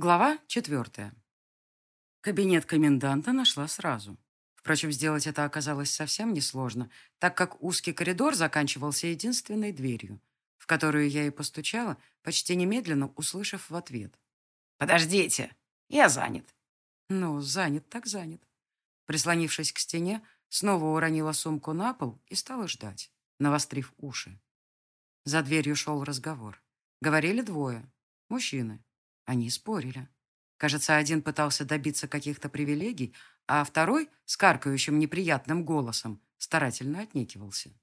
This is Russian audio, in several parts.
Глава четвертая. Кабинет коменданта нашла сразу. Впрочем, сделать это оказалось совсем несложно, так как узкий коридор заканчивался единственной дверью, в которую я и постучала, почти немедленно услышав в ответ. «Подождите, я занят». Ну, занят так занят. Прислонившись к стене, снова уронила сумку на пол и стала ждать, навострив уши. За дверью шел разговор. Говорили двое. Мужчины. Они спорили. Кажется, один пытался добиться каких-то привилегий, а второй, с каркающим неприятным голосом, старательно отнекивался.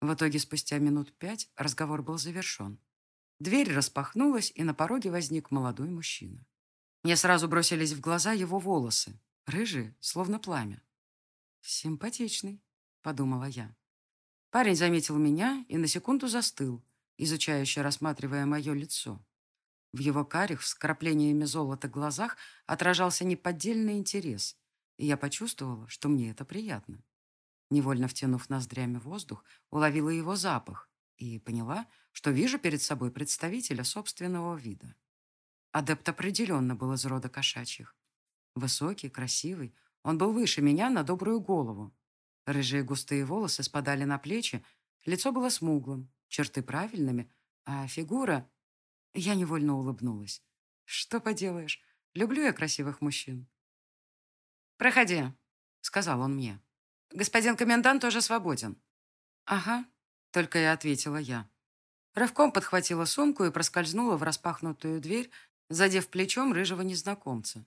В итоге, спустя минут пять, разговор был завершен. Дверь распахнулась, и на пороге возник молодой мужчина. Мне сразу бросились в глаза его волосы, рыжие, словно пламя. «Симпатичный», — подумала я. Парень заметил меня и на секунду застыл, изучающе рассматривая мое лицо. В его карих с краплениями золота глазах отражался неподдельный интерес, и я почувствовала, что мне это приятно. Невольно втянув ноздрями воздух, уловила его запах и поняла, что вижу перед собой представителя собственного вида. Адепт определенно был из рода кошачьих. Высокий, красивый, он был выше меня на добрую голову. Рыжие густые волосы спадали на плечи, лицо было смуглым, черты правильными, а фигура я невольно улыбнулась. Что поделаешь, люблю я красивых мужчин. «Проходи», — сказал он мне. «Господин комендант тоже свободен». «Ага», — только и ответила я. Рывком подхватила сумку и проскользнула в распахнутую дверь, задев плечом рыжего незнакомца.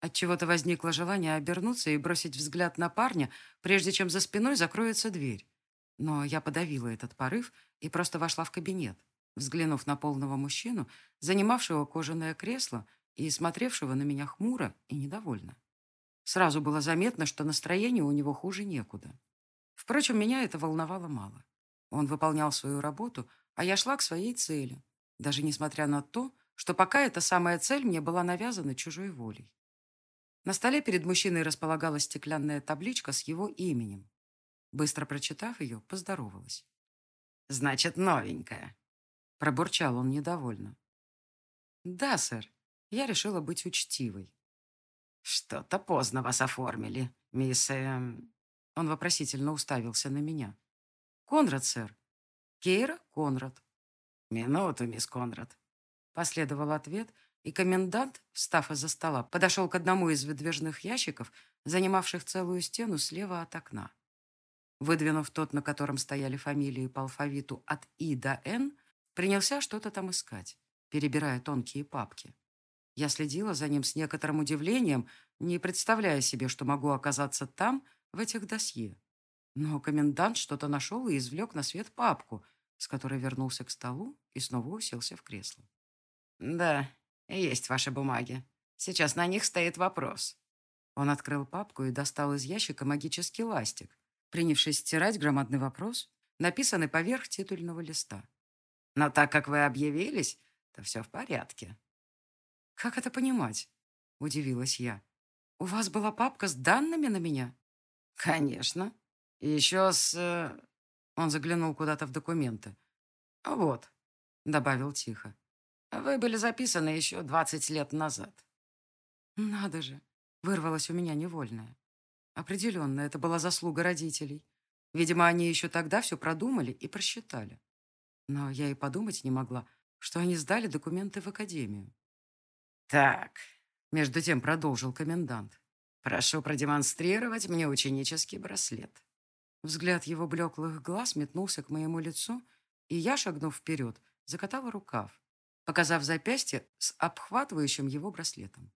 Отчего-то возникло желание обернуться и бросить взгляд на парня, прежде чем за спиной закроется дверь. Но я подавила этот порыв и просто вошла в кабинет взглянув на полного мужчину, занимавшего кожаное кресло и смотревшего на меня хмуро и недовольно. Сразу было заметно, что настроение у него хуже некуда. Впрочем, меня это волновало мало. Он выполнял свою работу, а я шла к своей цели, даже несмотря на то, что пока эта самая цель мне была навязана чужой волей. На столе перед мужчиной располагалась стеклянная табличка с его именем. Быстро прочитав ее, поздоровалась. «Значит, новенькая», Пробурчал он недовольно. «Да, сэр. Я решила быть учтивой». «Что-то поздно вас оформили, мисс...» эм...» Он вопросительно уставился на меня. «Конрад, сэр. Кейра Конрад». «Минуту, мисс Конрад». Последовал ответ, и комендант, встав из-за стола, подошел к одному из выдвижных ящиков, занимавших целую стену слева от окна. Выдвинув тот, на котором стояли фамилии по алфавиту от И до Н, Принялся что-то там искать, перебирая тонкие папки. Я следила за ним с некоторым удивлением, не представляя себе, что могу оказаться там, в этих досье. Но комендант что-то нашел и извлек на свет папку, с которой вернулся к столу и снова уселся в кресло. «Да, есть ваши бумаги. Сейчас на них стоит вопрос». Он открыл папку и достал из ящика магический ластик, принявшись стирать громадный вопрос, написанный поверх титульного листа. Но так как вы объявились, то все в порядке». «Как это понимать?» – удивилась я. «У вас была папка с данными на меня?» «Конечно. Еще с...» э, Он заглянул куда-то в документы. «Вот», — добавил тихо. «Вы были записаны еще двадцать лет назад». «Надо же!» — вырвалось у меня невольное. Определенно, это была заслуга родителей. Видимо, они еще тогда все продумали и просчитали. Но я и подумать не могла, что они сдали документы в академию. «Так», — между тем продолжил комендант, «прошу продемонстрировать мне ученический браслет». Взгляд его блеклых глаз метнулся к моему лицу, и я, шагнув вперед, закатала рукав, показав запястье с обхватывающим его браслетом.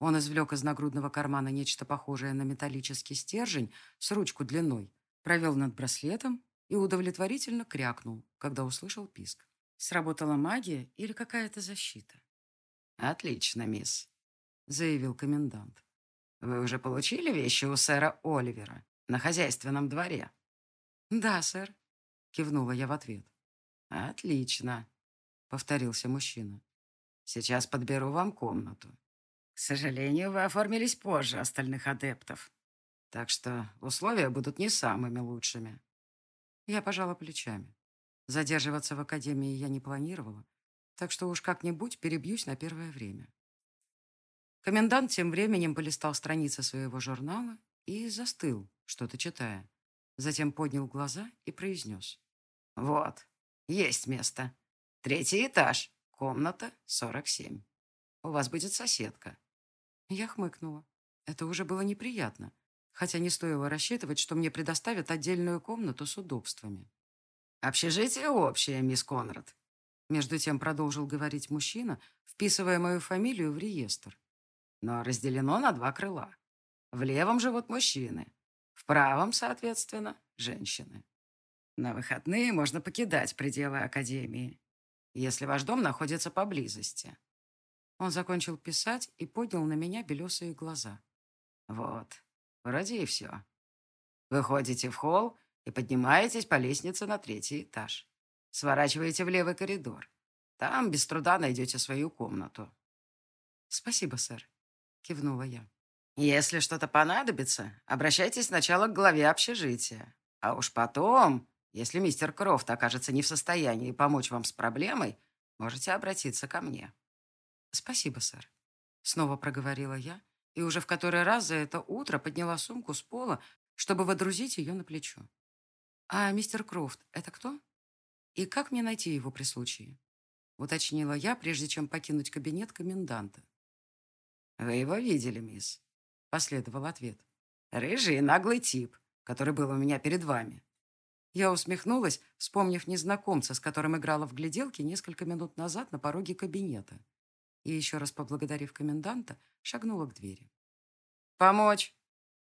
Он извлек из нагрудного кармана нечто похожее на металлический стержень с ручку длиной, провел над браслетом и удовлетворительно крякнул, когда услышал писк. Сработала магия или какая-то защита? «Отлично, мисс», — заявил комендант. «Вы уже получили вещи у сэра Оливера на хозяйственном дворе?» «Да, сэр», — кивнула я в ответ. «Отлично», — повторился мужчина. «Сейчас подберу вам комнату. К сожалению, вы оформились позже остальных адептов, так что условия будут не самыми лучшими. Я пожала плечами. Задерживаться в академии я не планировала, так что уж как-нибудь перебьюсь на первое время. Комендант тем временем полистал страницы своего журнала и застыл, что-то читая. Затем поднял глаза и произнес. «Вот, есть место. Третий этаж, комната 47. У вас будет соседка». Я хмыкнула. Это уже было неприятно, хотя не стоило рассчитывать, что мне предоставят отдельную комнату с удобствами. «Общежитие общее, мисс Конрад», — между тем продолжил говорить мужчина, вписывая мою фамилию в реестр. «Но разделено на два крыла. В левом живут мужчины, в правом, соответственно, женщины. На выходные можно покидать пределы академии, если ваш дом находится поблизости». Он закончил писать и поднял на меня белесые глаза. «Вот, вроде и все. Выходите в холл и поднимаетесь по лестнице на третий этаж. Сворачиваете в левый коридор. Там без труда найдете свою комнату». «Спасибо, сэр», — кивнула я. Если что-то понадобится, обращайтесь сначала к главе общежития. А уж потом, если мистер Крофт окажется не в состоянии помочь вам с проблемой, можете обратиться ко мне». «Спасибо, сэр», — снова проговорила я, и уже в который раз за это утро подняла сумку с пола, чтобы водрузить ее на плечо. «А мистер Крофт — это кто? И как мне найти его при случае?» — уточнила я, прежде чем покинуть кабинет коменданта. «Вы его видели, мисс?» Последовал ответ. «Рыжий наглый тип, который был у меня перед вами». Я усмехнулась, вспомнив незнакомца, с которым играла в гляделки несколько минут назад на пороге кабинета. И еще раз поблагодарив коменданта, шагнула к двери. «Помочь!»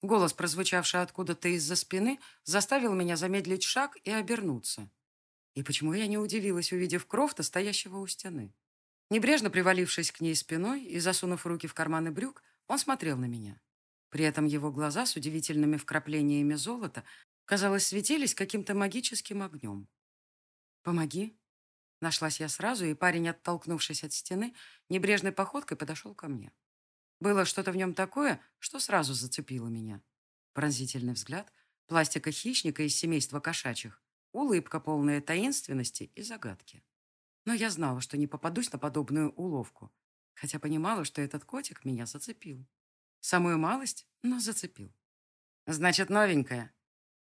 Голос, прозвучавший откуда-то из-за спины, заставил меня замедлить шаг и обернуться. И почему я не удивилась, увидев Крофта, стоящего у стены? Небрежно привалившись к ней спиной и засунув руки в карманы брюк, он смотрел на меня. При этом его глаза с удивительными вкраплениями золота, казалось, светились каким-то магическим огнем. «Помоги!» Нашлась я сразу, и парень, оттолкнувшись от стены, небрежной походкой подошел ко мне. Было что-то в нем такое, что сразу зацепило меня. Пронзительный взгляд, пластика хищника из семейства кошачьих, улыбка, полная таинственности и загадки. Но я знала, что не попадусь на подобную уловку, хотя понимала, что этот котик меня зацепил. Самую малость, но зацепил. «Значит, новенькая?»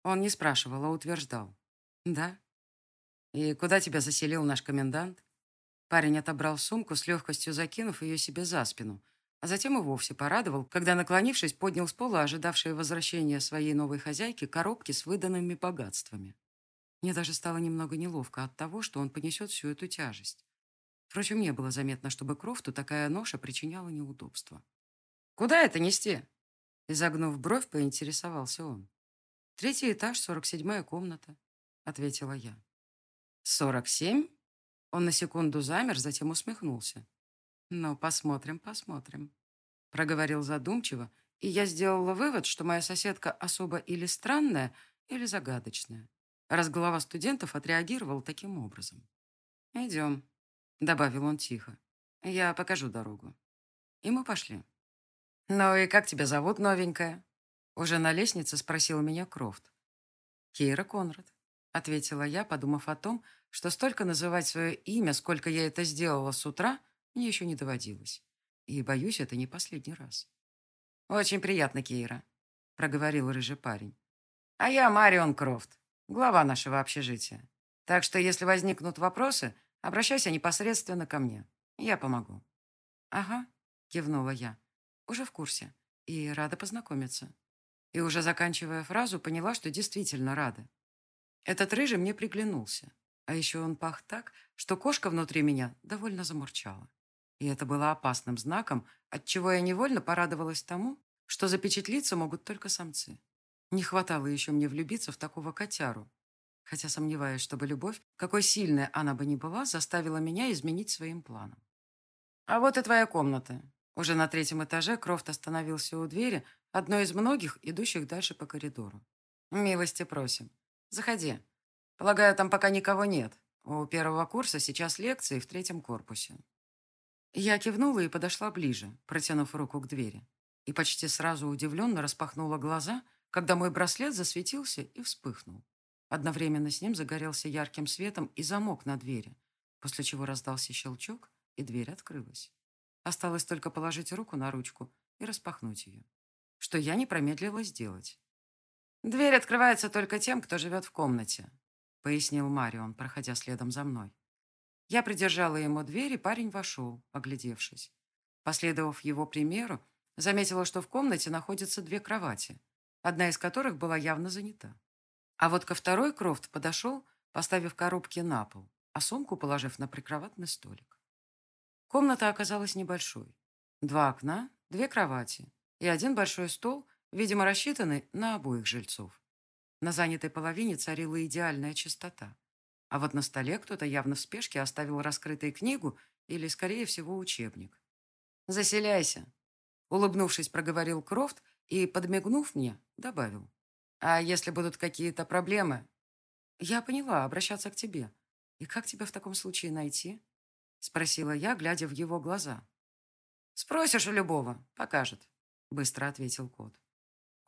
Он не спрашивал, а утверждал. «Да». «И куда тебя заселил наш комендант?» Парень отобрал сумку, с легкостью закинув ее себе за спину, а затем и вовсе порадовал, когда, наклонившись, поднял с пола ожидавшие возвращения своей новой хозяйки коробки с выданными богатствами. Мне даже стало немного неловко от того, что он понесет всю эту тяжесть. Впрочем, не было заметно, чтобы Крофту такая ноша причиняла неудобства. «Куда это нести?» Изогнув бровь, поинтересовался он. «Третий этаж, сорок седьмая комната», — ответила я. «Сорок семь?» Он на секунду замер, затем усмехнулся. «Ну, посмотрим, посмотрим», — проговорил задумчиво, и я сделала вывод, что моя соседка особо или странная, или загадочная, раз глава студентов отреагировал таким образом. «Идем», — добавил он тихо. «Я покажу дорогу». И мы пошли. «Ну и как тебя зовут, новенькая?» Уже на лестнице спросил меня Крофт. «Кейра Конрад», — ответила я, подумав о том, что столько называть свое имя, сколько я это сделала с утра, мне еще не доводилось. И, боюсь, это не последний раз. «Очень приятно, Кейра», — проговорил рыжий парень. «А я Марион Крофт, глава нашего общежития. Так что, если возникнут вопросы, обращайся непосредственно ко мне. Я помогу». «Ага», — кивнула я. Уже в курсе. И рада познакомиться. И уже заканчивая фразу, поняла, что действительно рада. Этот рыжий мне приглянулся. А еще он пах так, что кошка внутри меня довольно замурчала. И это было опасным знаком, отчего я невольно порадовалась тому, что запечатлиться могут только самцы. Не хватало еще мне влюбиться в такого котяру. Хотя сомневаюсь, чтобы любовь, какой сильная она бы ни была, заставила меня изменить своим планам. «А вот и твоя комната», уже на третьем этаже Крофт остановился у двери, одной из многих, идущих дальше по коридору. «Милости просим. Заходи. Полагаю, там пока никого нет. У первого курса сейчас лекции в третьем корпусе». Я кивнула и подошла ближе, протянув руку к двери. И почти сразу удивленно распахнула глаза, когда мой браслет засветился и вспыхнул. Одновременно с ним загорелся ярким светом и замок на двери, после чего раздался щелчок, и дверь открылась. Осталось только положить руку на ручку и распахнуть ее, что я не промедлила сделать. «Дверь открывается только тем, кто живет в комнате», — пояснил Марион, проходя следом за мной. Я придержала ему дверь, и парень вошел, оглядевшись. Последовав его примеру, заметила, что в комнате находятся две кровати, одна из которых была явно занята. А вот ко второй Крофт подошел, поставив коробки на пол, а сумку положив на прикроватный столик. Комната оказалась небольшой. Два окна, две кровати и один большой стол, видимо, рассчитанный на обоих жильцов. На занятой половине царила идеальная чистота. А вот на столе кто-то явно в спешке оставил раскрытой книгу или, скорее всего, учебник. «Заселяйся», — улыбнувшись, проговорил Крофт и, подмигнув мне, добавил. «А если будут какие-то проблемы?» «Я поняла, обращаться к тебе. И как тебя в таком случае найти?» — спросила я, глядя в его глаза. «Спросишь у любого, покажет», — быстро ответил кот.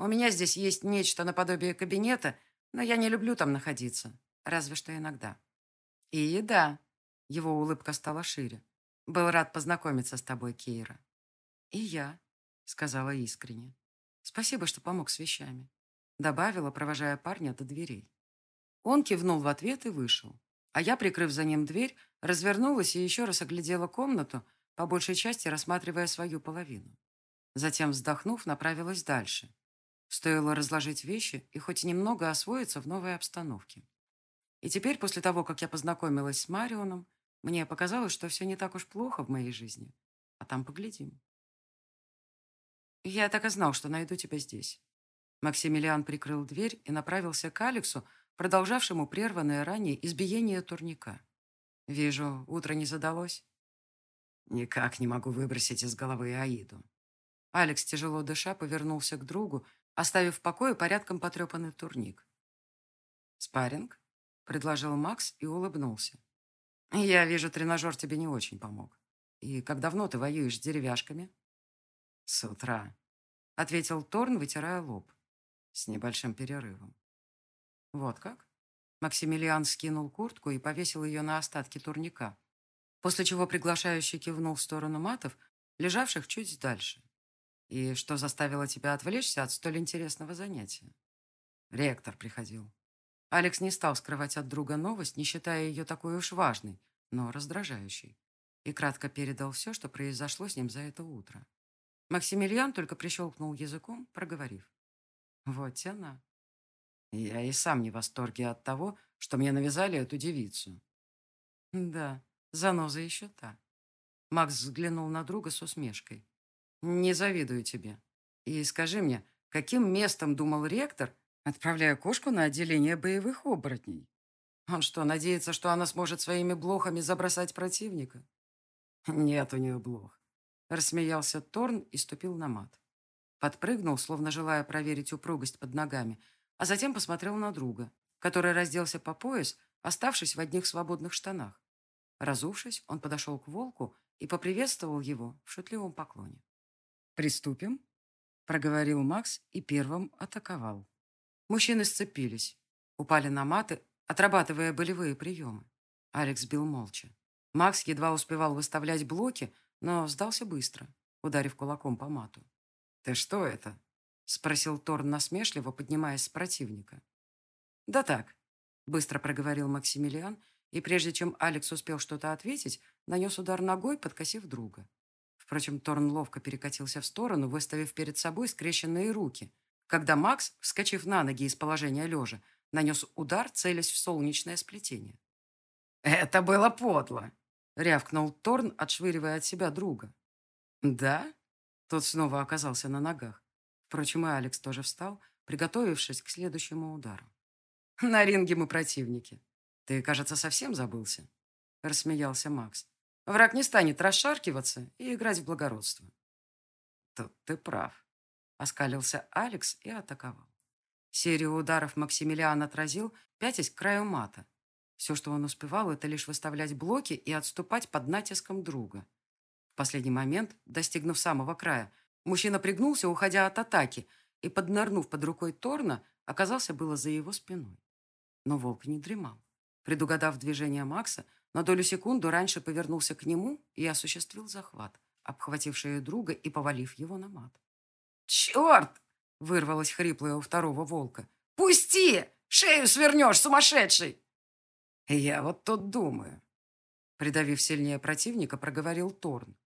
«У меня здесь есть нечто наподобие кабинета, но я не люблю там находиться, разве что иногда». «И еда», — его улыбка стала шире. «Был рад познакомиться с тобой, Кейра». «И я», — сказала искренне. «Спасибо, что помог с вещами», — добавила, провожая парня до дверей. Он кивнул в ответ и вышел. А я, прикрыв за ним дверь, развернулась и еще раз оглядела комнату, по большей части рассматривая свою половину. Затем, вздохнув, направилась дальше. Стоило разложить вещи и хоть немного освоиться в новой обстановке. И теперь, после того, как я познакомилась с Марионом, мне показалось, что все не так уж плохо в моей жизни. А там поглядим. Я так и знал, что найду тебя здесь. Максимилиан прикрыл дверь и направился к Алексу, продолжавшему прерванное ранее избиение турника. «Вижу, утро не задалось». «Никак не могу выбросить из головы Аиду». Алекс, тяжело дыша, повернулся к другу, оставив в покое порядком потрепанный турник. «Спарринг?» — предложил Макс и улыбнулся. «Я вижу, тренажер тебе не очень помог. И как давно ты воюешь с деревяшками?» «С утра», — ответил Торн, вытирая лоб, с небольшим перерывом. Вот как? Максимилиан скинул куртку и повесил ее на остатки турника, после чего приглашающий кивнул в сторону матов, лежавших чуть дальше. И что заставило тебя отвлечься от столь интересного занятия? Ректор приходил. Алекс не стал скрывать от друга новость, не считая ее такой уж важной, но раздражающей, и кратко передал все, что произошло с ним за это утро. Максимилиан только прищелкнул языком, проговорив. Вот тяна. Я и сам не в восторге от того, что мне навязали эту девицу. Да, заноза еще та. Макс взглянул на друга с усмешкой. Не завидую тебе. И скажи мне, каким местом думал ректор, отправляя кошку на отделение боевых оборотней? Он что, надеется, что она сможет своими блохами забросать противника? Нет у нее блох. Рассмеялся Торн и ступил на мат. Подпрыгнул, словно желая проверить упругость под ногами, а затем посмотрел на друга, который разделся по пояс, оставшись в одних свободных штанах. Разувшись, он подошел к волку и поприветствовал его в шутливом поклоне. «Приступим?» — проговорил Макс и первым атаковал. Мужчины сцепились, упали на маты, отрабатывая болевые приемы. Алекс бил молча. Макс едва успевал выставлять блоки, но сдался быстро, ударив кулаком по мату. «Ты что это?» — спросил Торн насмешливо, поднимаясь с противника. «Да так», — быстро проговорил Максимилиан, и прежде чем Алекс успел что-то ответить, нанес удар ногой, подкосив друга. Впрочем, Торн ловко перекатился в сторону, выставив перед собой скрещенные руки, когда Макс, вскочив на ноги из положения лежа, нанес удар, целясь в солнечное сплетение. «Это было подло!» — рявкнул Торн, отшвыривая от себя друга. «Да?» Тот снова оказался на ногах. Впрочем, и Алекс тоже встал, приготовившись к следующему удару. «На ринге мы противники. Ты, кажется, совсем забылся?» Рассмеялся Макс. «Враг не станет расшаркиваться и играть в благородство». «Тут ты прав», — оскалился Алекс и атаковал. Серию ударов Максимилиан отразил, пятясь к краю мата. Все, что он успевал, это лишь выставлять блоки и отступать под натиском друга. В последний момент, достигнув самого края, Мужчина пригнулся, уходя от атаки, и, поднырнув под рукой Торна, оказался было за его спиной. Но волк не дремал. Предугадав движение Макса, на долю секунду раньше повернулся к нему и осуществил захват, обхватив шею друга и повалив его на мат. «Черт!» — вырвалось хриплое у второго волка. «Пусти! Шею свернешь, сумасшедший!» «Я вот тут думаю», — придавив сильнее противника, проговорил Торн.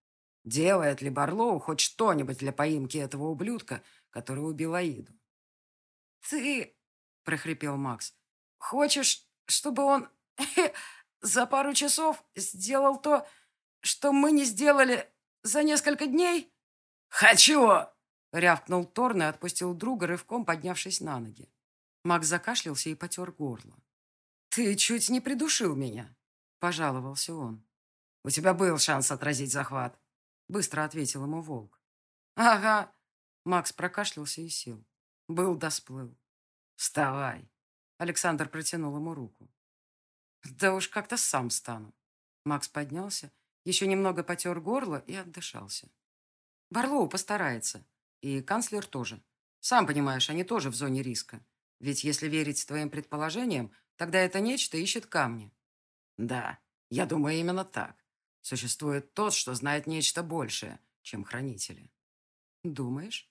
«Делает ли Барлоу хоть что-нибудь для поимки этого ублюдка, который убил Аиду?» «Ты...» — прохрипел Макс. «Хочешь, чтобы он за пару часов сделал то, что мы не сделали за несколько дней?» «Хочу!» — рявкнул Торн и отпустил друга, рывком поднявшись на ноги. Макс закашлялся и потер горло. «Ты чуть не придушил меня», — пожаловался он. «У тебя был шанс отразить захват», — быстро ответил ему волк. «Ага», — Макс прокашлялся и сел. Был да сплыл. «Вставай», — Александр протянул ему руку. «Да уж как-то сам стану». Макс поднялся, еще немного потер горло и отдышался. Барлоу постарается. И канцлер тоже. Сам понимаешь, они тоже в зоне риска. Ведь если верить твоим предположениям, Тогда это нечто ищет камни. Да, я думаю именно так. Существует тот, что знает нечто большее, чем хранители. Думаешь?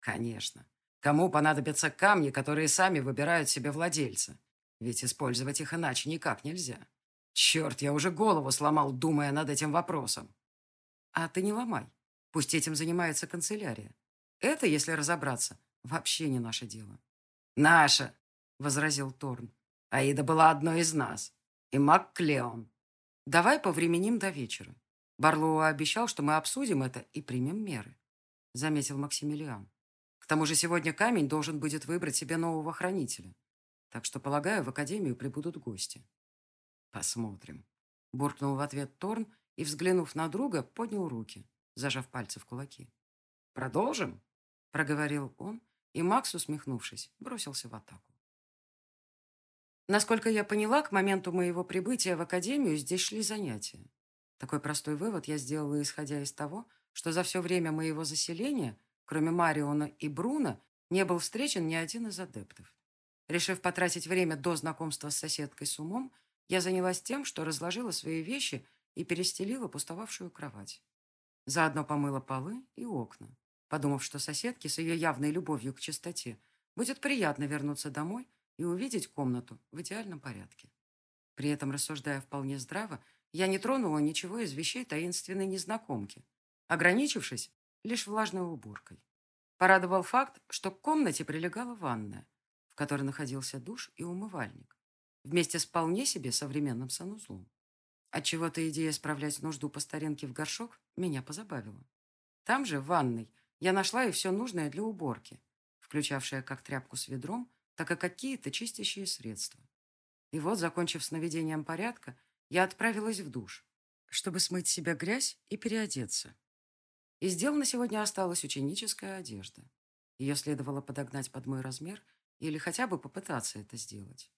Конечно. Кому понадобятся камни, которые сами выбирают себе владельца? Ведь использовать их иначе никак нельзя. Черт, я уже голову сломал, думая над этим вопросом. А ты не ломай. Пусть этим занимается канцелярия. Это, если разобраться, вообще не наше дело. «Наше!» — возразил Торн. Аида была одной из нас. И маг Клеон. Давай повременим до вечера. Барлоу обещал, что мы обсудим это и примем меры, заметил Максимилиан. К тому же сегодня камень должен будет выбрать себе нового хранителя. Так что, полагаю, в академию прибудут гости. Посмотрим. Буркнул в ответ Торн и, взглянув на друга, поднял руки, зажав пальцы в кулаки. «Продолжим?» — проговорил он, и Макс, усмехнувшись, бросился в атаку. Насколько я поняла, к моменту моего прибытия в академию здесь шли занятия. Такой простой вывод я сделала, исходя из того, что за все время моего заселения, кроме Мариона и Бруно, не был встречен ни один из адептов. Решив потратить время до знакомства с соседкой с умом, я занялась тем, что разложила свои вещи и перестелила пустовавшую кровать. Заодно помыла полы и окна, подумав, что соседке с ее явной любовью к чистоте будет приятно вернуться домой и увидеть комнату в идеальном порядке. При этом, рассуждая вполне здраво, я не тронула ничего из вещей таинственной незнакомки, ограничившись лишь влажной уборкой. Порадовал факт, что к комнате прилегала ванная, в которой находился душ и умывальник, вместе с вполне себе современным санузлом. Отчего-то идея справлять нужду по старинке в горшок меня позабавила. Там же, в ванной, я нашла и все нужное для уборки, включавшее как тряпку с ведром, так и какие-то чистящие средства. И вот, закончив с наведением порядка, я отправилась в душ, чтобы смыть себя грязь и переодеться. Из дел на сегодня осталась ученическая одежда. Ее следовало подогнать под мой размер или хотя бы попытаться это сделать.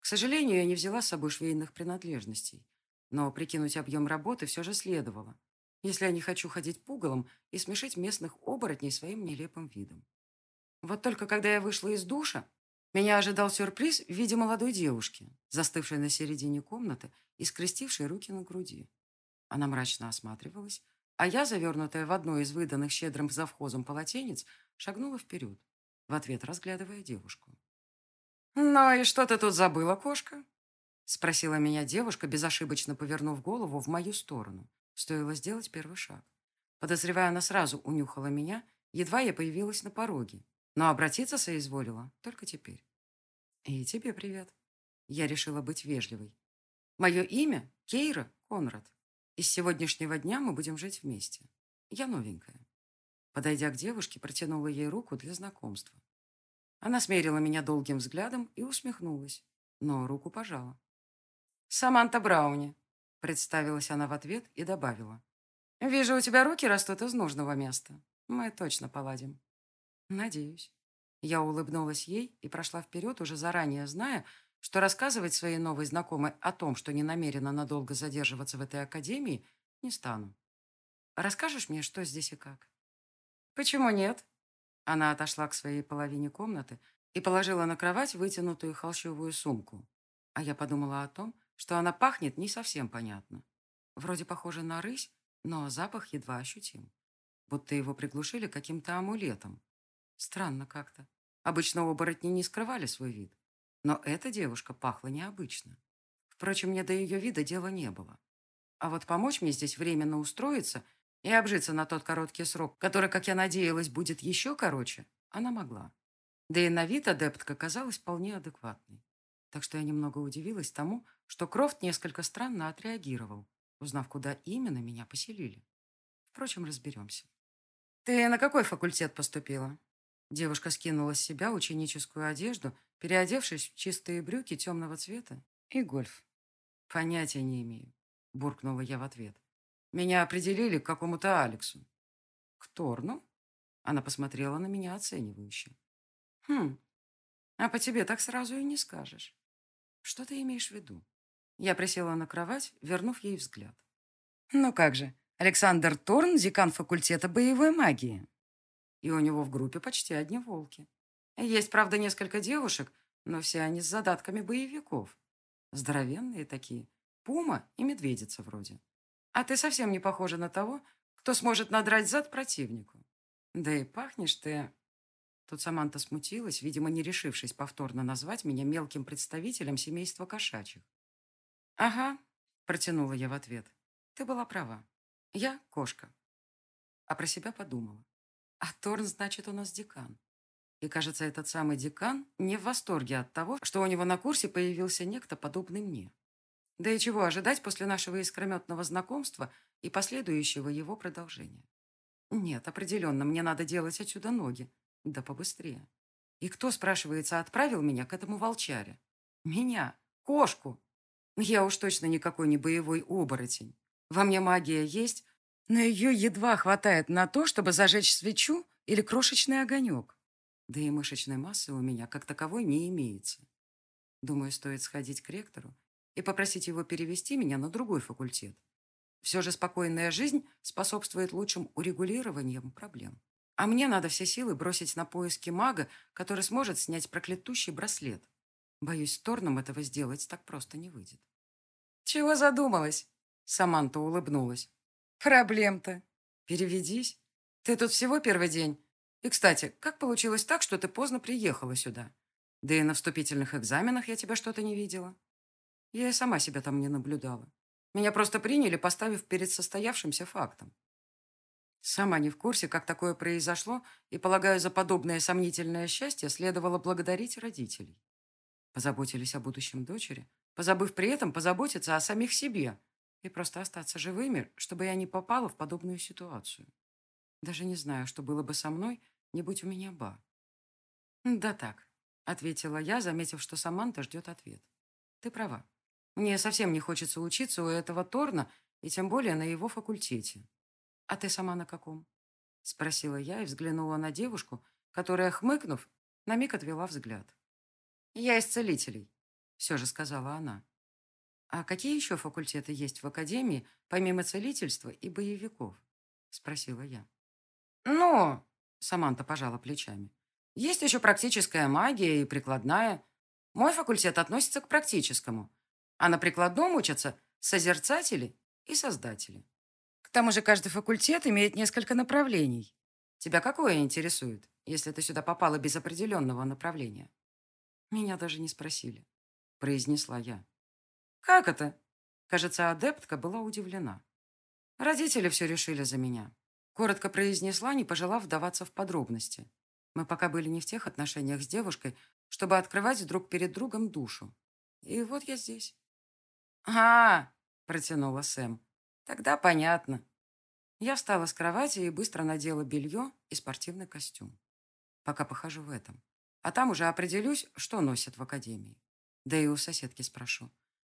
К сожалению, я не взяла с собой швейных принадлежностей, но прикинуть объем работы все же следовало, если я не хочу ходить пугалом и смешить местных оборотней своим нелепым видом. Вот только когда я вышла из душа, меня ожидал сюрприз в виде молодой девушки, застывшей на середине комнаты и скрестившей руки на груди. Она мрачно осматривалась, а я, завернутая в одно из выданных щедрым завхозом полотенец, шагнула вперед, в ответ разглядывая девушку. «Ну и что ты тут забыла, кошка?» Спросила меня девушка, безошибочно повернув голову в мою сторону. Стоило сделать первый шаг. Подозревая, она сразу унюхала меня, едва я появилась на пороге, но обратиться соизволила только теперь. И тебе привет. Я решила быть вежливой. Мое имя Кейра Конрад. И с сегодняшнего дня мы будем жить вместе. Я новенькая. Подойдя к девушке, протянула ей руку для знакомства. Она смерила меня долгим взглядом и усмехнулась, но руку пожала. «Саманта Брауни», — представилась она в ответ и добавила. «Вижу, у тебя руки растут из нужного места. Мы точно поладим». «Надеюсь». Я улыбнулась ей и прошла вперед, уже заранее зная, что рассказывать своей новой знакомой о том, что не намерена надолго задерживаться в этой академии, не стану. «Расскажешь мне, что здесь и как?» «Почему нет?» Она отошла к своей половине комнаты и положила на кровать вытянутую холщовую сумку. А я подумала о том, что она пахнет не совсем понятно. Вроде похожа на рысь, но запах едва ощутим, будто его приглушили каким-то амулетом. Странно как-то. Обычно оборотни не скрывали свой вид, но эта девушка пахла необычно. Впрочем, мне до ее вида дела не было. А вот помочь мне здесь временно устроиться и обжиться на тот короткий срок, который, как я надеялась, будет еще короче, она могла. Да и на вид адептка казалась вполне адекватной. Так что я немного удивилась тому, что Крофт несколько странно отреагировал, узнав, куда именно меня поселили. Впрочем, разберемся. «Ты на какой факультет поступила?» Девушка скинула с себя ученическую одежду, переодевшись в чистые брюки темного цвета и гольф. «Понятия не имею», — буркнула я в ответ. «Меня определили к какому-то Алексу». «К Торну?» Она посмотрела на меня оценивающе. «Хм, а по тебе так сразу и не скажешь. Что ты имеешь в виду?» Я присела на кровать, вернув ей взгляд. «Ну как же, Александр Торн, декан факультета боевой магии. И у него в группе почти одни волки. Есть, правда, несколько девушек, но все они с задатками боевиков. Здоровенные такие. Пума и медведица вроде. А ты совсем не похожа на того, кто сможет надрать зад противнику. Да и пахнешь ты... Тут Саманта смутилась, видимо, не решившись повторно назвать меня мелким представителем семейства кошачьих. «Ага», — протянула я в ответ. «Ты была права. Я кошка». А про себя подумала. А Торн, значит, у нас декан. И, кажется, этот самый декан не в восторге от того, что у него на курсе появился некто, подобный мне. Да и чего ожидать после нашего искрометного знакомства и последующего его продолжения? Нет, определенно, мне надо делать отсюда ноги. Да побыстрее. И кто, спрашивается, отправил меня к этому волчаре? Меня, кошку. Я уж точно никакой не боевой оборотень. Во мне магия есть, но ее едва хватает на то, чтобы зажечь свечу или крошечный огонек. Да и мышечной массы у меня как таковой не имеется. Думаю, стоит сходить к ректору и попросить его перевести меня на другой факультет. Все же спокойная жизнь способствует лучшим урегулированиям проблем. А мне надо все силы бросить на поиски мага, который сможет снять проклятущий браслет. Боюсь, с Торном этого сделать так просто не выйдет. «Чего задумалась?» Саманта улыбнулась. «Проблем-то. Переведись. Ты тут всего первый день, и, кстати, как получилось так, что ты поздно приехала сюда? Да и на вступительных экзаменах я тебя что-то не видела. Я и сама себя там не наблюдала. Меня просто приняли, поставив перед состоявшимся фактом. Сама не в курсе, как такое произошло, и, полагаю, за подобное сомнительное счастье следовало благодарить родителей. Позаботились о будущем дочери, позабыв при этом позаботиться о самих себе и просто остаться живыми, чтобы я не попала в подобную ситуацию. Даже не знаю, что было бы со мной, не будь у меня ба. Да так, ответила я, заметив, что Саманта ждет ответ. Ты права. Мне совсем не хочется учиться у этого Торна, и тем более на его факультете. А ты сама на каком? Спросила я и взглянула на девушку, которая, хмыкнув, на миг отвела взгляд. «Я из целителей», — все же сказала она. «А какие еще факультеты есть в академии, помимо целительства и боевиков?» — спросила я. «Ну...» — Саманта пожала плечами. «Есть еще практическая магия и прикладная. Мой факультет относится к практическому, а на прикладном учатся созерцатели и создатели. К тому же каждый факультет имеет несколько направлений. Тебя какое интересует, если ты сюда попала без определенного направления?» «Меня даже не спросили», — произнесла я. «Как это?» Кажется, адептка была удивлена. Родители все решили за меня. Коротко произнесла, не пожелав вдаваться в подробности. Мы пока были не в тех отношениях с девушкой, чтобы открывать друг перед другом душу. И вот я здесь. «А, — протянула Сэм, — тогда понятно». Я встала с кровати и быстро надела белье и спортивный костюм. Пока похожу в этом. А там уже определюсь, что носят в академии. Да и у соседки спрошу.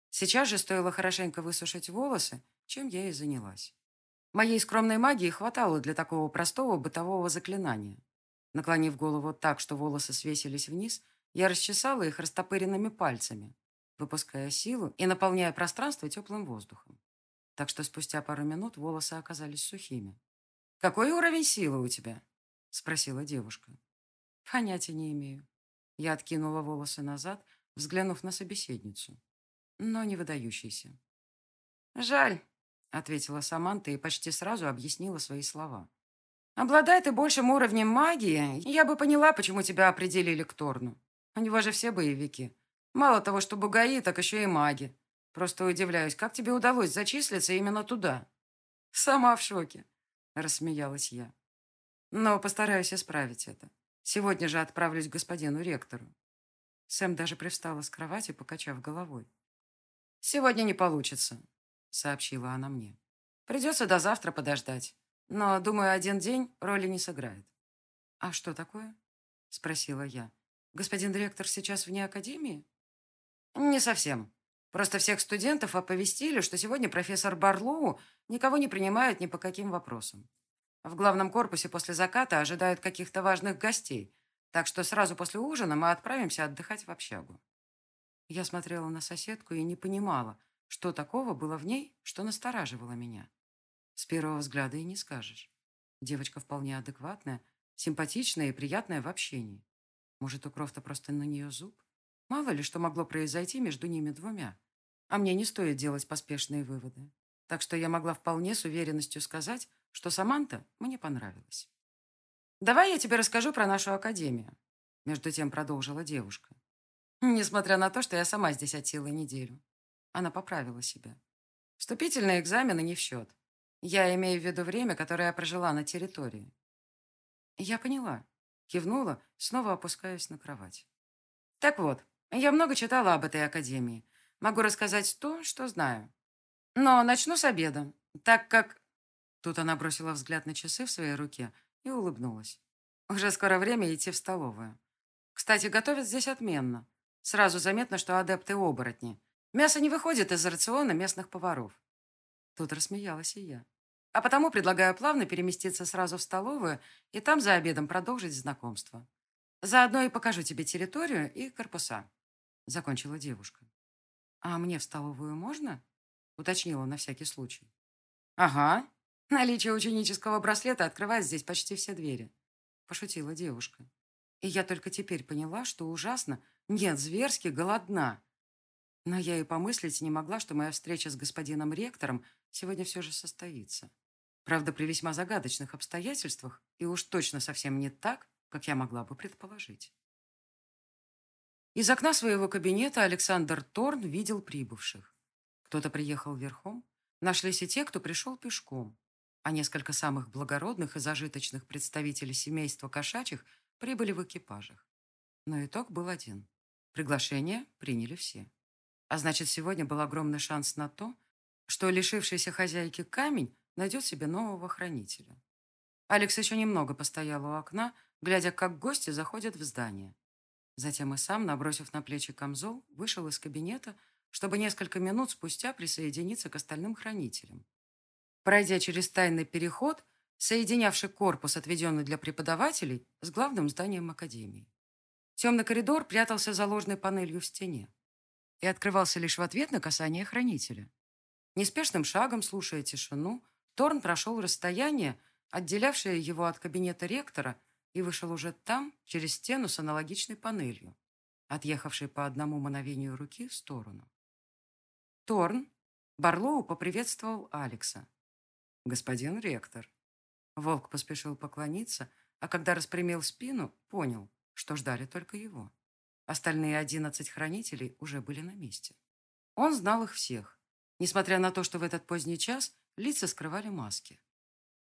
Сейчас же стоило хорошенько высушить волосы, чем я и занялась. Моей скромной магии хватало для такого простого бытового заклинания. Наклонив голову так, что волосы свесились вниз, я расчесала их растопыренными пальцами, выпуская силу и наполняя пространство теплым воздухом. Так что спустя пару минут волосы оказались сухими. «Какой уровень силы у тебя?» — спросила девушка. «Понятия не имею». Я откинула волосы назад, взглянув на собеседницу. Но не выдающийся. «Жаль», ответила Саманта и почти сразу объяснила свои слова. Обладай ты большим уровнем магии, я бы поняла, почему тебя определили к Торну. У него же все боевики. Мало того, что бугаи, так еще и маги. Просто удивляюсь, как тебе удалось зачислиться именно туда? Сама в шоке, рассмеялась я. Но постараюсь исправить это. Сегодня же отправлюсь к господину ректору. Сэм даже привстала с кровати, покачав головой. «Сегодня не получится», — сообщила она мне. «Придется до завтра подождать. Но, думаю, один день роли не сыграет». «А что такое?» — спросила я. «Господин директор сейчас вне академии?» «Не совсем. Просто всех студентов оповестили, что сегодня профессор Барлоу никого не принимает ни по каким вопросам. В главном корпусе после заката ожидают каких-то важных гостей, так что сразу после ужина мы отправимся отдыхать в общагу». Я смотрела на соседку и не понимала, что такого было в ней, что настораживало меня. С первого взгляда и не скажешь. Девочка вполне адекватная, симпатичная и приятная в общении. Может, у Крофта просто на нее зуб? Мало ли, что могло произойти между ними двумя. А мне не стоит делать поспешные выводы. Так что я могла вполне с уверенностью сказать, что Саманта мне понравилась. «Давай я тебе расскажу про нашу академию», — между тем продолжила девушка. Несмотря на то, что я сама здесь отсела неделю. Она поправила себя. Вступительные экзамены не в счет. Я имею в виду время, которое я прожила на территории. Я поняла. Кивнула, снова опускаясь на кровать. Так вот, я много читала об этой академии. Могу рассказать то, что знаю. Но начну с обеда, так как... Тут она бросила взгляд на часы в своей руке и улыбнулась. Уже скоро время идти в столовую. Кстати, готовят здесь отменно. Сразу заметно, что адепты оборотни. Мясо не выходит из рациона местных поваров. Тут рассмеялась и я. А потому предлагаю плавно переместиться сразу в столовую и там за обедом продолжить знакомство. Заодно и покажу тебе территорию и корпуса. Закончила девушка. А мне в столовую можно? Уточнила на всякий случай. Ага. Наличие ученического браслета открывает здесь почти все двери. Пошутила девушка. И я только теперь поняла, что ужасно, нет, зверски голодна. Но я и помыслить не могла, что моя встреча с господином ректором сегодня все же состоится. Правда, при весьма загадочных обстоятельствах, и уж точно совсем не так, как я могла бы предположить. Из окна своего кабинета Александр Торн видел прибывших. Кто-то приехал верхом, нашлись и те, кто пришел пешком, а несколько самых благородных и зажиточных представителей семейства кошачьих прибыли в экипажах. Но итог был один. Приглашение приняли все. А значит, сегодня был огромный шанс на то, что лишившийся хозяйки камень найдет себе нового хранителя. Алекс еще немного постоял у окна, глядя, как гости заходят в здание. Затем и сам, набросив на плечи камзол, вышел из кабинета, чтобы несколько минут спустя присоединиться к остальным хранителям. Пройдя через тайный переход, соединявший корпус, отведенный для преподавателей, с главным зданием Академии. Темный коридор прятался за ложной панелью в стене и открывался лишь в ответ на касание хранителя. Неспешным шагом, слушая тишину, Торн прошел расстояние, отделявшее его от кабинета ректора, и вышел уже там, через стену с аналогичной панелью, отъехавшей по одному мановению руки в сторону. Торн Барлоу поприветствовал Алекса. «Господин ректор». Волк поспешил поклониться, а когда распрямил спину, понял, что ждали только его. Остальные одиннадцать хранителей уже были на месте. Он знал их всех, несмотря на то, что в этот поздний час лица скрывали маски.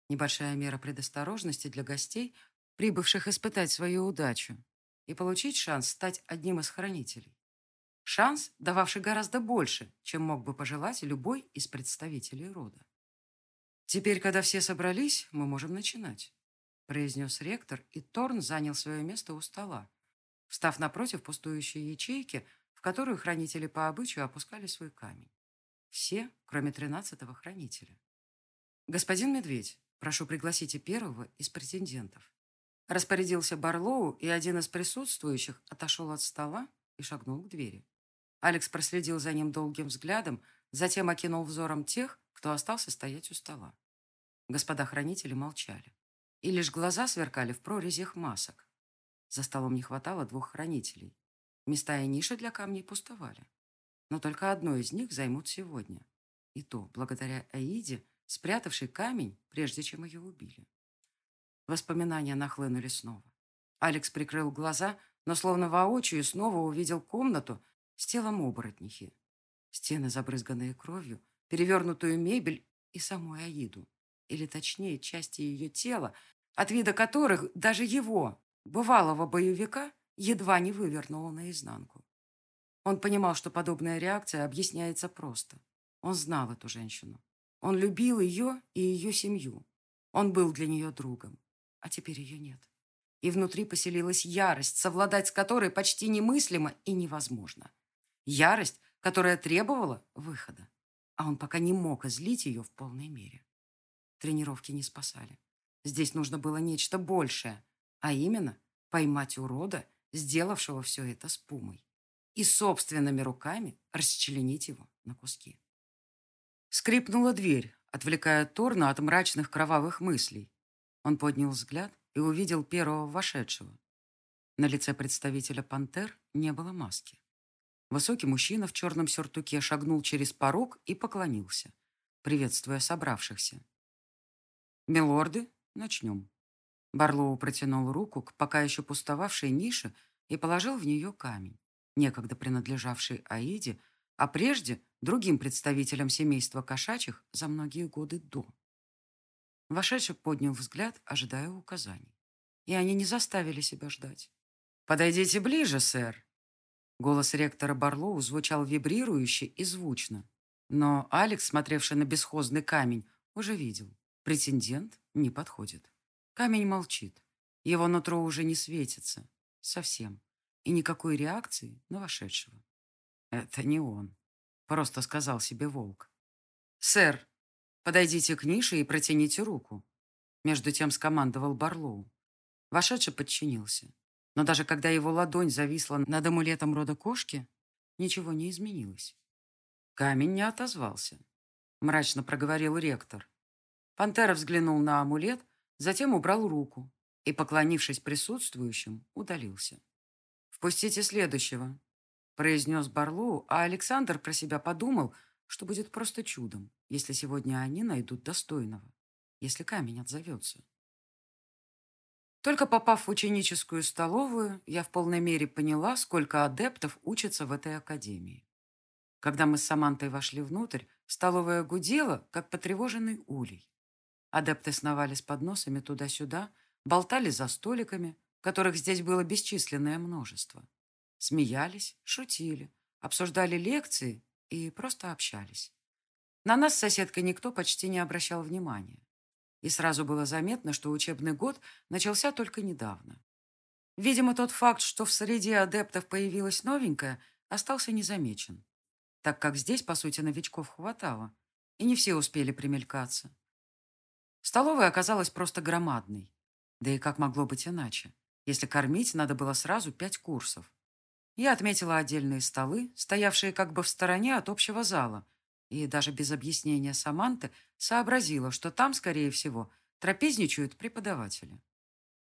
Небольшая мера предосторожности для гостей, прибывших испытать свою удачу и получить шанс стать одним из хранителей. Шанс, дававший гораздо больше, чем мог бы пожелать любой из представителей рода. Теперь, когда все собрались, мы можем начинать, произнес ректор, и Торн занял свое место у стола, встав напротив пустующей ячейки, в которую хранители по обычаю опускали свой камень. Все, кроме тринадцатого хранителя. «Господин Медведь, прошу пригласите первого из претендентов». Распорядился Барлоу, и один из присутствующих отошел от стола и шагнул к двери. Алекс проследил за ним долгим взглядом, затем окинул взором тех, кто остался стоять у стола. Господа хранители молчали. И лишь глаза сверкали в прорезях масок. За столом не хватало двух хранителей. Места и ниши для камней пустовали. Но только одно из них займут сегодня. И то благодаря Аиде, спрятавшей камень, прежде чем ее убили. Воспоминания нахлынули снова. Алекс прикрыл глаза, но словно воочию снова увидел комнату с телом оборотнихи. Стены, забрызганные кровью, перевернутую мебель и саму Аиду. Или точнее, части ее тела, от вида которых даже его, бывалого боевика, едва не вывернуло наизнанку. Он понимал, что подобная реакция объясняется просто. Он знал эту женщину. Он любил ее и ее семью. Он был для нее другом. А теперь ее нет. И внутри поселилась ярость, совладать с которой почти немыслимо и невозможно. Ярость, которая требовала выхода. А он пока не мог излить ее в полной мере. Тренировки не спасали. Здесь нужно было нечто большее, а именно поймать урода, сделавшего все это с пумой, и собственными руками расчленить его на куски. Скрипнула дверь, отвлекая Торна от мрачных кровавых мыслей. Он поднял взгляд и увидел первого вошедшего. На лице представителя «Пантер» не было маски. Высокий мужчина в черном сюртуке шагнул через порог и поклонился, приветствуя собравшихся. «Милорды, начнем». Барлоу протянул руку к пока еще пустовавшей нише и положил в нее камень, некогда принадлежавший Аиде, а прежде другим представителям семейства кошачьих за многие годы до. Вошедший поднял взгляд, ожидая указаний. И они не заставили себя ждать. «Подойдите ближе, сэр!» Голос ректора Барлоу звучал вибрирующе и звучно. Но Алекс, смотревший на бесхозный камень, уже видел. Претендент не подходит. Камень молчит. Его нутро уже не светится. Совсем. И никакой реакции на вошедшего. Это не он. Просто сказал себе волк. «Сэр, подойдите к нише и протяните руку». Между тем скомандовал Барлоу. Вошедший подчинился. Но даже когда его ладонь зависла над амулетом рода кошки, ничего не изменилось. Камень не отозвался. Мрачно проговорил ректор. Пантера взглянул на амулет, затем убрал руку и, поклонившись присутствующим, удалился. «Впустите следующего», — произнес Барлоу, а Александр про себя подумал, что будет просто чудом, если сегодня они найдут достойного, если камень отзовется. Только попав в ученическую столовую, я в полной мере поняла, сколько адептов учатся в этой академии. Когда мы с Самантой вошли внутрь, столовая гудела, как потревоженный улей. Адепты сновали с подносами туда-сюда, болтали за столиками, которых здесь было бесчисленное множество. Смеялись, шутили, обсуждали лекции и просто общались. На нас с соседкой никто почти не обращал внимания и сразу было заметно, что учебный год начался только недавно. Видимо, тот факт, что в среде адептов появилась новенькая, остался незамечен, так как здесь, по сути, новичков хватало, и не все успели примелькаться. Столовая оказалась просто громадной. Да и как могло быть иначе, если кормить надо было сразу пять курсов. Я отметила отдельные столы, стоявшие как бы в стороне от общего зала, и даже без объяснения Саманты сообразила, что там, скорее всего, трапезничают преподаватели.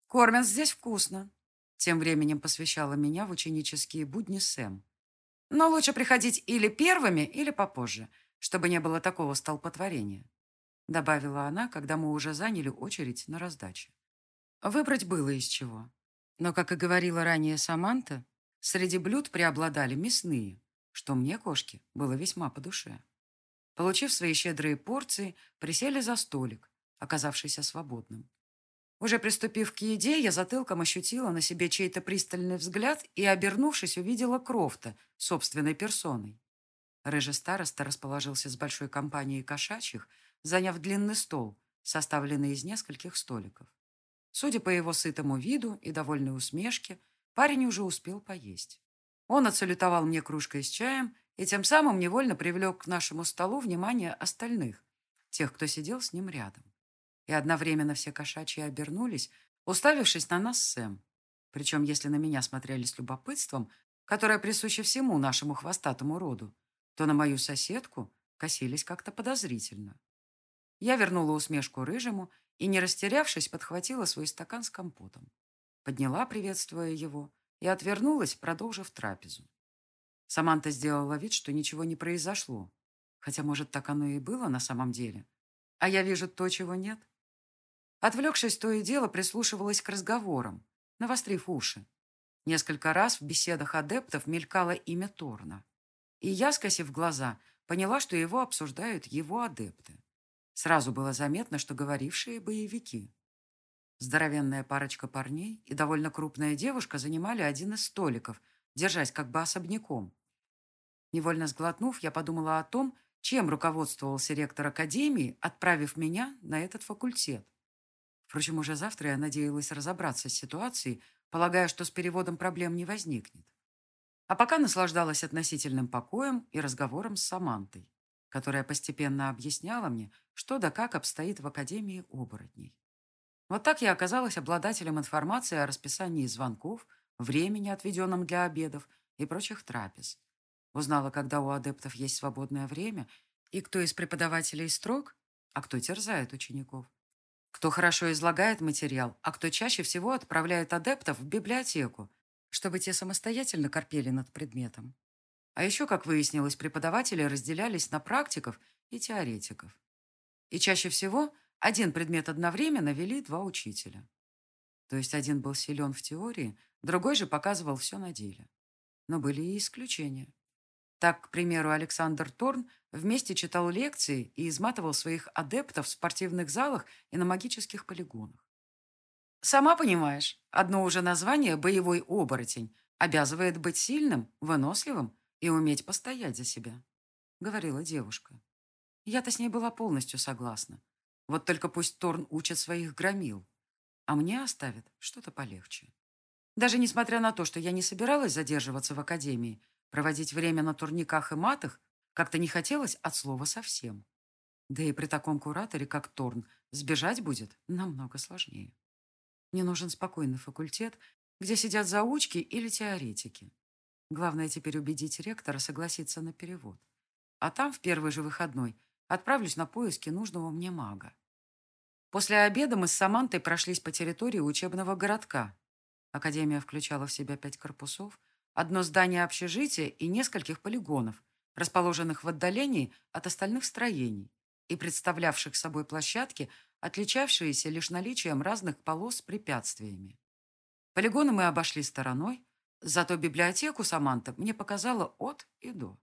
«Кормят здесь вкусно», — тем временем посвящала меня в ученические будни Сэм. «Но лучше приходить или первыми, или попозже, чтобы не было такого столпотворения», — добавила она, когда мы уже заняли очередь на раздаче. Выбрать было из чего. Но, как и говорила ранее Саманта, среди блюд преобладали мясные, что мне, кошки, было весьма по душе. Получив свои щедрые порции, присели за столик, оказавшийся свободным. Уже приступив к еде, я затылком ощутила на себе чей-то пристальный взгляд и, обернувшись, увидела Крофта собственной персоной. Рыжий староста расположился с большой компанией кошачьих, заняв длинный стол, составленный из нескольких столиков. Судя по его сытому виду и довольной усмешке, парень уже успел поесть. Он отсалютовал мне кружкой с чаем и тем самым невольно привлек к нашему столу внимание остальных, тех, кто сидел с ним рядом. И одновременно все кошачьи обернулись, уставившись на нас Сэм. Причем, если на меня смотрели с любопытством, которое присуще всему нашему хвостатому роду, то на мою соседку косились как-то подозрительно. Я вернула усмешку рыжему и, не растерявшись, подхватила свой стакан с компотом. Подняла, приветствуя его, и отвернулась, продолжив трапезу. Саманта сделала вид, что ничего не произошло. Хотя, может, так оно и было на самом деле. А я вижу то, чего нет. Отвлекшись, то и дело прислушивалась к разговорам, навострив уши. Несколько раз в беседах адептов мелькало имя Торна. И я, скосив глаза, поняла, что его обсуждают его адепты. Сразу было заметно, что говорившие боевики. Здоровенная парочка парней и довольно крупная девушка занимали один из столиков, держась как бы особняком. Невольно сглотнув, я подумала о том, чем руководствовался ректор Академии, отправив меня на этот факультет. Впрочем, уже завтра я надеялась разобраться с ситуацией, полагая, что с переводом проблем не возникнет. А пока наслаждалась относительным покоем и разговором с Самантой, которая постепенно объясняла мне, что да как обстоит в Академии оборотней. Вот так я оказалась обладателем информации о расписании звонков, времени, отведенном для обедов и прочих трапез. Узнала, когда у адептов есть свободное время, и кто из преподавателей строг, а кто терзает учеников. Кто хорошо излагает материал, а кто чаще всего отправляет адептов в библиотеку, чтобы те самостоятельно корпели над предметом. А еще, как выяснилось, преподаватели разделялись на практиков и теоретиков. И чаще всего один предмет одновременно вели два учителя. То есть один был силен в теории, другой же показывал все на деле. Но были и исключения. Так, к примеру, Александр Торн вместе читал лекции и изматывал своих адептов в спортивных залах и на магических полигонах. Сама понимаешь, одно уже название «боевой оборотень» обязывает быть сильным, выносливым и уметь постоять за себя, говорила девушка. Я-то с ней была полностью согласна. Вот только пусть Торн учит своих громил, а мне оставит что-то полегче. Даже несмотря на то, что я не собиралась задерживаться в академии, проводить время на турниках и матах как-то не хотелось от слова совсем. Да и при таком кураторе, как Торн, сбежать будет намного сложнее. Мне нужен спокойный факультет, где сидят заучки или теоретики. Главное теперь убедить ректора согласиться на перевод. А там в первый же выходной отправлюсь на поиски нужного мне мага. После обеда мы с Самантой прошлись по территории учебного городка. Академия включала в себя пять корпусов, одно здание общежития и нескольких полигонов, расположенных в отдалении от остальных строений и представлявших собой площадки, отличавшиеся лишь наличием разных полос с препятствиями. Полигоны мы обошли стороной, зато библиотеку Саманта мне показала от и до.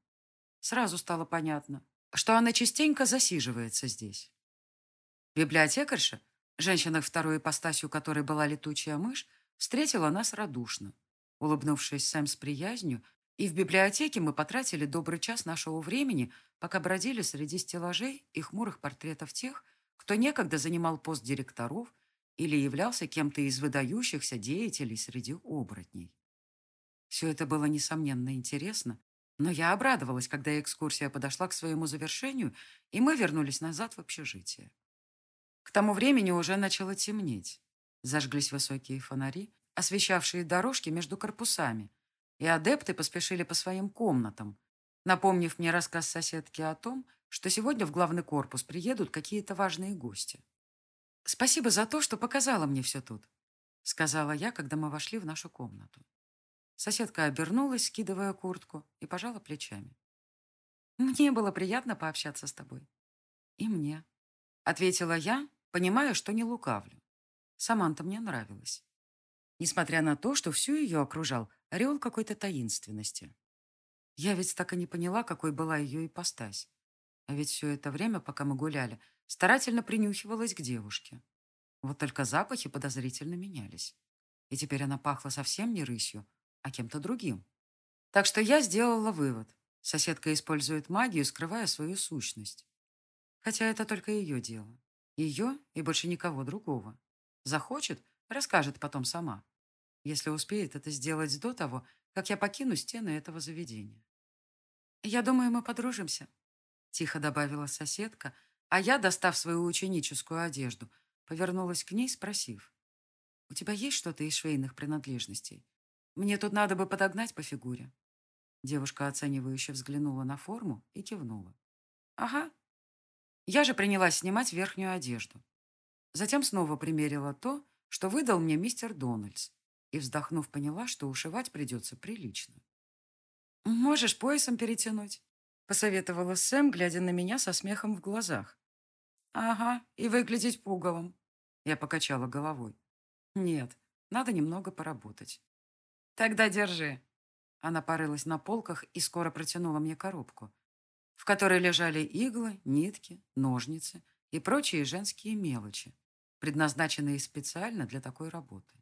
Сразу стало понятно, что она частенько засиживается здесь. Библиотекарша, женщина второй ипостасью которой была летучая мышь, встретила нас радушно. Улыбнувшись Сэм с приязнью, и в библиотеке мы потратили добрый час нашего времени, пока бродили среди стеллажей и хмурых портретов тех, кто некогда занимал пост директоров или являлся кем-то из выдающихся деятелей среди оборотней. Все это было, несомненно, интересно, но я обрадовалась, когда экскурсия подошла к своему завершению, и мы вернулись назад в общежитие. К тому времени уже начало темнеть. Зажглись высокие фонари, освещавшие дорожки между корпусами, и адепты поспешили по своим комнатам, напомнив мне рассказ соседки о том, что сегодня в главный корпус приедут какие-то важные гости. «Спасибо за то, что показала мне все тут», — сказала я, когда мы вошли в нашу комнату. Соседка обернулась, скидывая куртку, и пожала плечами. «Мне было приятно пообщаться с тобой». «И мне», — ответила я, понимая, что не лукавлю. Саманта мне нравилась. Несмотря на то, что всю ее окружал ореол какой-то таинственности. Я ведь так и не поняла, какой была ее ипостась. А ведь все это время, пока мы гуляли, старательно принюхивалась к девушке. Вот только запахи подозрительно менялись. И теперь она пахла совсем не рысью, а кем-то другим. Так что я сделала вывод. Соседка использует магию, скрывая свою сущность. Хотя это только ее дело. Ее и больше никого другого. Захочет, расскажет потом сама. Если успеет это сделать до того, как я покину стены этого заведения. «Я думаю, мы подружимся», — тихо добавила соседка, а я, достав свою ученическую одежду, повернулась к ней, спросив. «У тебя есть что-то из швейных принадлежностей? Мне тут надо бы подогнать по фигуре». Девушка оценивающе взглянула на форму и кивнула. «Ага, я же принялась снимать верхнюю одежду. Затем снова примерила то, что выдал мне мистер Дональдс, и, вздохнув, поняла, что ушивать придется прилично. «Можешь поясом перетянуть», — посоветовала Сэм, глядя на меня со смехом в глазах. «Ага, и выглядеть пугалом», — я покачала головой. «Нет, надо немного поработать». «Тогда держи». Она порылась на полках и скоро протянула мне коробку, в которой лежали иглы, нитки, ножницы и прочие женские мелочи, предназначенные специально для такой работы.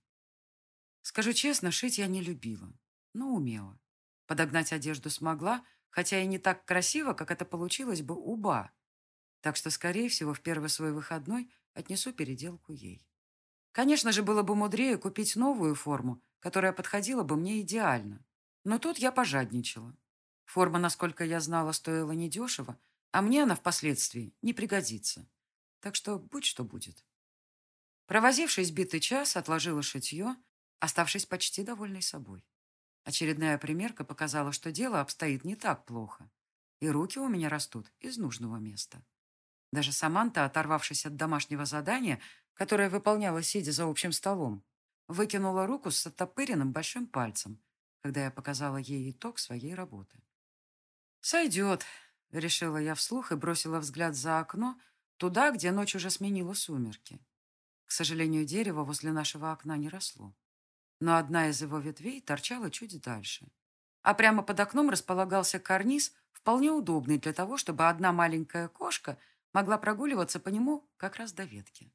Скажу честно, шить я не любила, но умела. Подогнать одежду смогла, хотя и не так красиво, как это получилось бы у Ба. Так что, скорее всего, в первый свой выходной отнесу переделку ей. Конечно же, было бы мудрее купить новую форму, которая подходила бы мне идеально. Но тут я пожадничала. Форма, насколько я знала, стоила недешево, а мне она впоследствии не пригодится. Так что будь что будет. Провозившись битый час, отложила шитье, оставшись почти довольной собой. Очередная примерка показала, что дело обстоит не так плохо, и руки у меня растут из нужного места. Даже Саманта, оторвавшись от домашнего задания, которое выполняла, сидя за общим столом, выкинула руку с оттопыренным большим пальцем, когда я показала ей итог своей работы. «Сойдет», — решила я вслух и бросила взгляд за окно, туда, где ночь уже сменила сумерки. К сожалению, дерево возле нашего окна не росло но одна из его ветвей торчала чуть дальше. А прямо под окном располагался карниз, вполне удобный для того, чтобы одна маленькая кошка могла прогуливаться по нему как раз до ветки.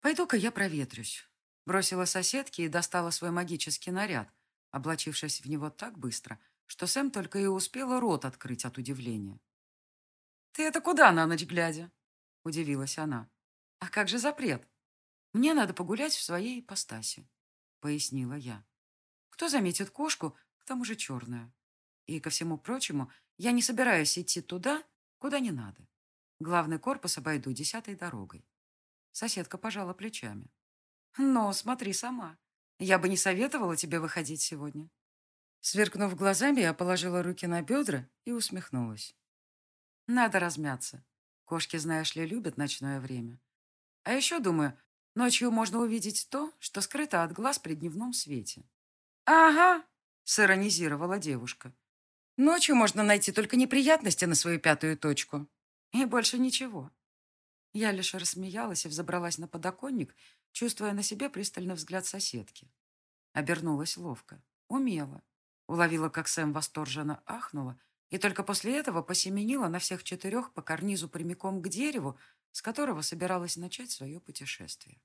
«Пойду-ка я проветрюсь», — бросила соседке и достала свой магический наряд, облачившись в него так быстро, что Сэм только и успела рот открыть от удивления. «Ты это куда на ночь глядя?» — удивилась она. «А как же запрет? Мне надо погулять в своей ипостаси» пояснила я. Кто заметит кошку, к тому же черную. И, ко всему прочему, я не собираюсь идти туда, куда не надо. Главный корпус обойду десятой дорогой. Соседка пожала плечами. Но смотри сама. Я бы не советовала тебе выходить сегодня. Сверкнув глазами, я положила руки на бедра и усмехнулась. Надо размяться. Кошки, знаешь ли, любят ночное время. А еще, думаю, Ночью можно увидеть то, что скрыто от глаз при дневном свете. «Ага», — сиронизировала девушка. «Ночью можно найти только неприятности на свою пятую точку. И больше ничего». Я лишь рассмеялась и взобралась на подоконник, чувствуя на себе пристальный взгляд соседки. Обернулась ловко, умело. Уловила, как Сэм восторженно ахнула, и только после этого посеменила на всех четырех по карнизу прямиком к дереву, с которого собиралась начать свое путешествие.